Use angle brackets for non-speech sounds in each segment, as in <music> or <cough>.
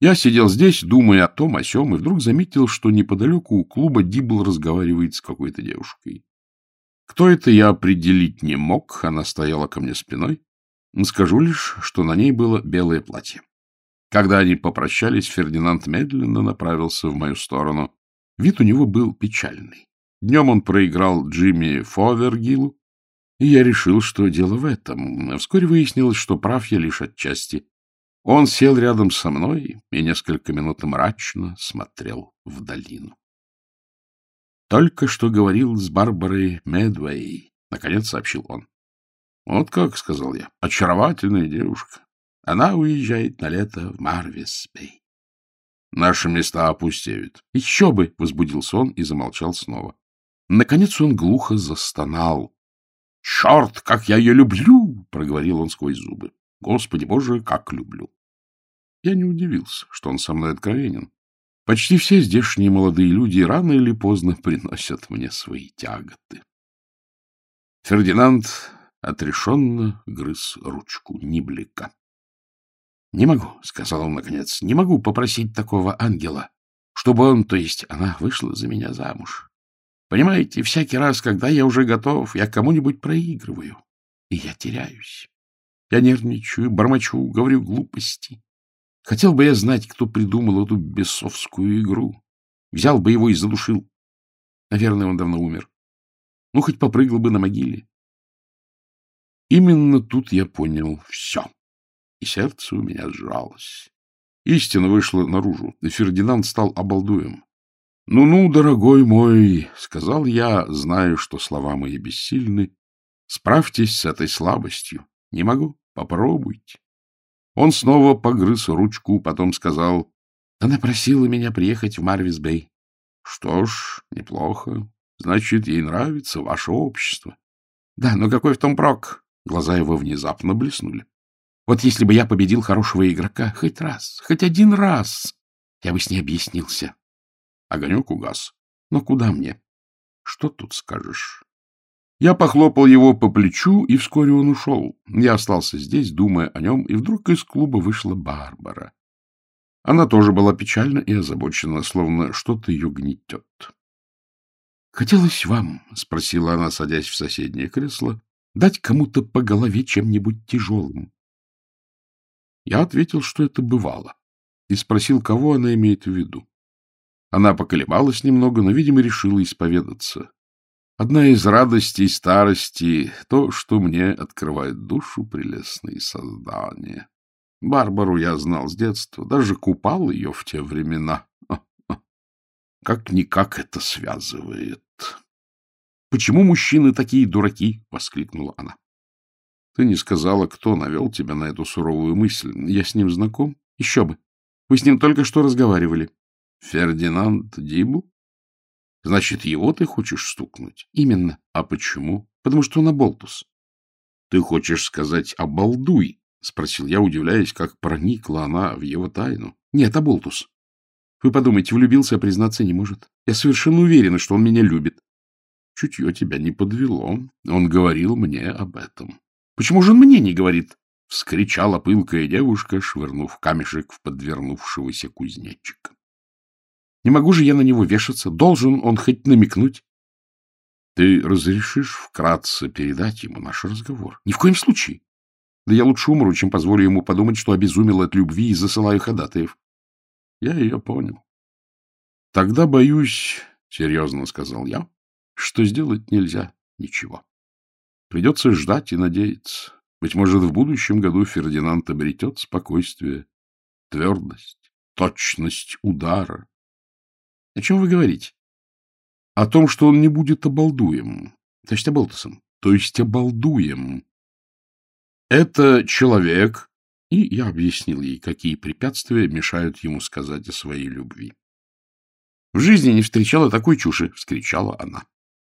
Я сидел здесь, думая о том, о сём, и вдруг заметил, что неподалеку у клуба Дибл разговаривает с какой-то девушкой. Кто это, я определить не мог, она стояла ко мне спиной. Скажу лишь, что на ней было белое платье. Когда они попрощались, Фердинанд медленно направился в мою сторону. Вид у него был печальный. Днем он проиграл Джимми Фовергилу, и я решил, что дело в этом. Вскоре выяснилось, что прав я лишь отчасти. Он сел рядом со мной и несколько минут мрачно смотрел в долину. Только что говорил с Барбарой Медвей, — наконец сообщил он. — Вот как, — сказал я, — очаровательная девушка. Она уезжает на лето в Марвис-Бей. Наши места опустеют. — Еще бы! — возбудился он и замолчал снова. Наконец он глухо застонал. — Черт, как я ее люблю! — проговорил он сквозь зубы. — Господи боже, как люблю! Я не удивился, что он со мной откровенен. Почти все здешние молодые люди рано или поздно приносят мне свои тяготы. Фердинанд отрешенно грыз ручку Ниблика. — Не могу, — сказал он наконец, — не могу попросить такого ангела, чтобы он, то есть она, вышла за меня замуж. Понимаете, всякий раз, когда я уже готов, я кому-нибудь проигрываю, и я теряюсь. Я нервничаю, бормочу, говорю глупости. Хотел бы я знать, кто придумал эту бесовскую игру. Взял бы его и задушил. Наверное, он давно умер. Ну, хоть попрыгал бы на могиле. Именно тут я понял все. И сердце у меня сжалось. Истина вышла наружу, и Фердинанд стал обалдуем. «Ну-ну, дорогой мой», — сказал я, знаю, что слова мои бессильны, — «справьтесь с этой слабостью. Не могу. Попробуйте». Он снова погрыз ручку, потом сказал, «Она просила меня приехать в Марвис-Бэй». «Что ж, неплохо. Значит, ей нравится ваше общество». «Да, но какой в том прок?» Глаза его внезапно блеснули. «Вот если бы я победил хорошего игрока хоть раз, хоть один раз, я бы с ней объяснился». Огонек угас. «Но куда мне?» «Что тут скажешь?» Я похлопал его по плечу, и вскоре он ушел. Я остался здесь, думая о нем, и вдруг из клуба вышла Барбара. Она тоже была печальна и озабочена, словно что-то ее гнетет. — Хотелось вам, — спросила она, садясь в соседнее кресло, — дать кому-то по голове чем-нибудь тяжелым. Я ответил, что это бывало, и спросил, кого она имеет в виду. Она поколебалась немного, но, видимо, решила исповедаться. Одна из радостей старости — то, что мне открывает душу прелестные создания. Барбару я знал с детства, даже купал ее в те времена. <laughs> Как-никак это связывает. — Почему мужчины такие дураки? — воскликнула она. — Ты не сказала, кто навел тебя на эту суровую мысль. Я с ним знаком? Еще бы. Вы с ним только что разговаривали. — Фердинанд Дибу? — Значит, его ты хочешь стукнуть? — Именно. — А почему? — Потому что он оболтус. — Ты хочешь сказать «обалдуй»? — спросил я, удивляясь, как проникла она в его тайну. — Нет, оболтус. Вы подумайте, влюбился, а признаться не может. Я совершенно уверена, что он меня любит. Чутье тебя не подвело. Он говорил мне об этом. — Почему же он мне не говорит? — вскричала пылкая девушка, швырнув камешек в подвернувшегося кузнечика. Не могу же я на него вешаться. Должен он хоть намекнуть. Ты разрешишь вкратце передать ему наш разговор? Ни в коем случае. Да я лучше умру, чем позволю ему подумать, что обезумел от любви и засылаю ходатаев. Я ее понял. Тогда боюсь, — серьезно сказал я, — что сделать нельзя ничего. Придется ждать и надеяться. Быть может, в будущем году Фердинанд обретет спокойствие, твердость, точность удара, о чем вы говорите? О том, что он не будет обалдуем. То есть оболтусом. То есть обалдуем. Это человек... И я объяснил ей, какие препятствия мешают ему сказать о своей любви. В жизни не встречала такой чуши, — вскричала она.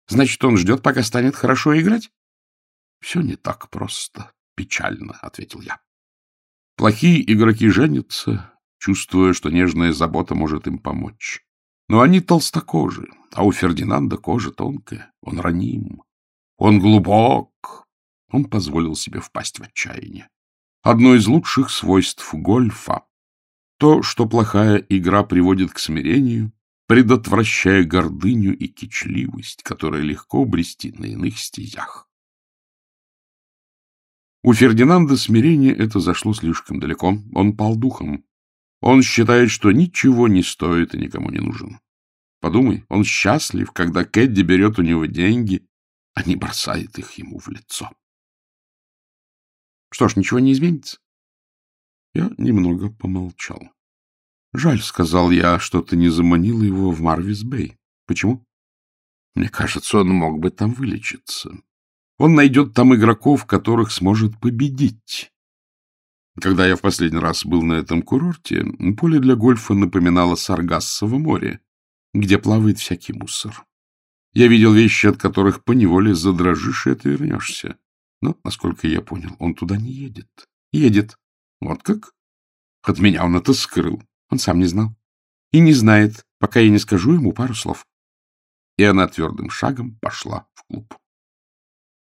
Значит, он ждет, пока станет хорошо играть? Все не так просто, печально, — ответил я. Плохие игроки женятся, чувствуя, что нежная забота может им помочь. Но они толстокожи, а у Фердинанда кожа тонкая, он раним, он глубок. Он позволил себе впасть в отчаяние. Одно из лучших свойств гольфа То, что плохая игра приводит к смирению, предотвращая гордыню и кичливость, которые легко обрести на иных стезях. У Фердинанда смирение это зашло слишком далеко. Он пал духом. Он считает, что ничего не стоит и никому не нужен. Подумай, он счастлив, когда Кэдди берет у него деньги, а не бросает их ему в лицо. Что ж, ничего не изменится. Я немного помолчал. Жаль, — сказал я, — что ты не заманила его в Марвис-Бэй. Почему? Мне кажется, он мог бы там вылечиться. Он найдет там игроков, которых сможет победить. Когда я в последний раз был на этом курорте, поле для гольфа напоминало Саргассово море, где плавает всякий мусор. Я видел вещи, от которых поневоле задрожишь и отвернешься. Но, насколько я понял, он туда не едет. Едет. Вот как? От меня он это скрыл. Он сам не знал. И не знает, пока я не скажу ему пару слов. И она твердым шагом пошла в клуб.